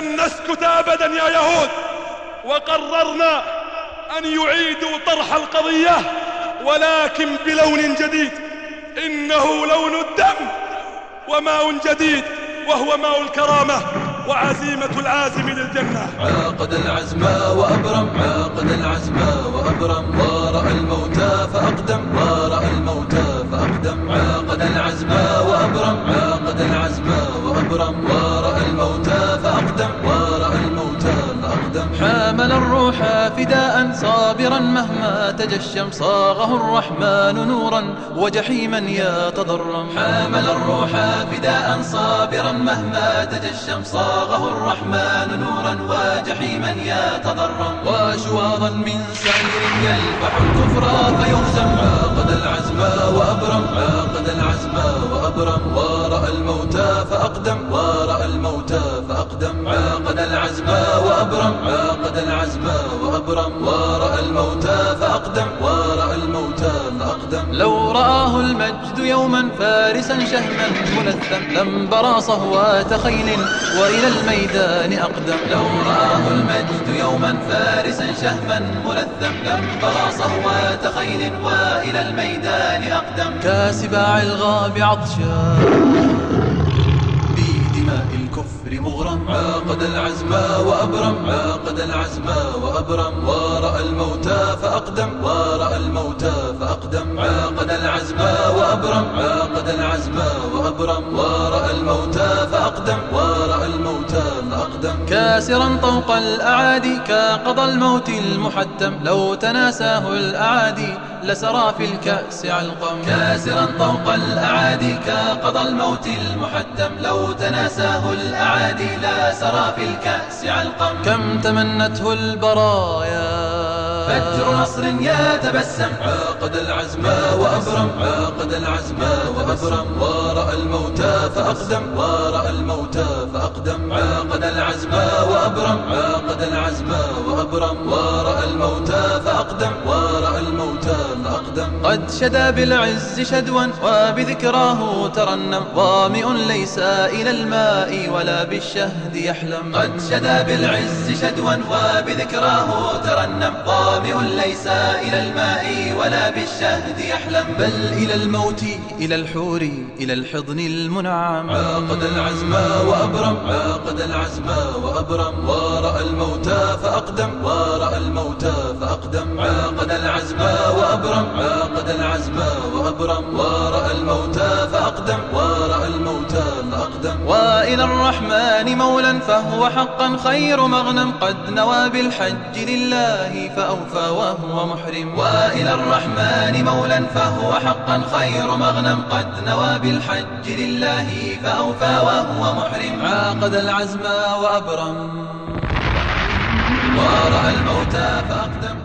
لن نسكت أبدا يا يهود. وقررنا أن يعيدوا طرح القضية ولكن بلون جديد. إنه لون الدم وماء جديد وهو ماء الكرامة وعزيمة العازم للجنة. عاقد العزم وأبرم عاقد العزم وأبرم. ورأى الموتى فأقدم ورأى الموتى فأقدم. عاقد العزم وأبرم عاقد العزم وأبرم. حامل الروح فداء صابرا مهما تجشم صاغه الرحمن نورا وجحيما يتضرم. حامل الروح فداء صابرا مهما تجشم صاغه الرحمن نورا وجحيما يتضرم. وشواظا من سعير يلفح الكفر فيهزم وأبرم عقد العزم وأبرم. ورأى الموتى فأقدم. ورأى الموتى فأقدم. عقد العزم وأبرم. عقد العزم وأبرم. ورأى الموتى فأقدم. ورأى الموتى فأقدم. لو رآه المجد يوما فارسا شهما ملثم برا صهوات خيل وإلى الميدان أقدم. لو رآه المجد يوما فارسا شهما ملثم برا صهوات خيل وإلى الميدان الجبال أقدم. كاسباع الغاب عطشان بدماء الكفر مغرم وأبرم عاقد العزم وأبرم عاقد العزم وأبرم. ورأى الموتى فأقدم ورأى الموتى فأقدم. عاقد العزم وأبرم عاقد العزم وأبرم. ورأى الموتى فأقدم ورأى الموتى فأقدم. كاسرا طوق الأعادي كقضى الموت المحتم. لو تناساه الأعادي لسرى في الكأس علقم. كاسرا طوق الأعادي كقضى الموت المحتم. لو تناساه الأعادي إذا سرى في الكأس علقم كم تمنته البرايا؟ فجر نصر يا تبسم عقد العزم وأبرم عقد العزم وأبرم. ورأى الموتى فأقدم ورأى الموتى فأقدم. عقد العزم وأبرم عقد العزم وأبرم غبرا ورأى الموتى فأقدم ورأى الموتى فأقدم. قد شدى بالعز شدوا وبذكراه ترنم. ظامئ ليس إلى الماء ولا بالشهد يحلم. قد شدى بالعز شدوا وبذكراه ترنم. ظامئ ليس إلى الماء ولا بالشهد يحلم. بل إلى الموت إلى الحور إلى الحضن المنعم. عاقد العزم وأبرم عاقد العزم وأبرم. ورأى الموتى فأقدم. ورأى الموتى فأقدم عاقد العزم وأبرم عاقد العزم وأبرم. ورأى الموتى فأقدم ورأى الموتى فأقدم. وإلى الرحمن مولا فهو حقا خير مغنم قد نوى بالحج لله فأوفى وهو محرم. وإلى الرحمن مولا فهو حقا خير مغنم قد نوى بالحج لله فأوفى وهو محرم. عاقد العزم وأبرم. وراء الموتى فأقدم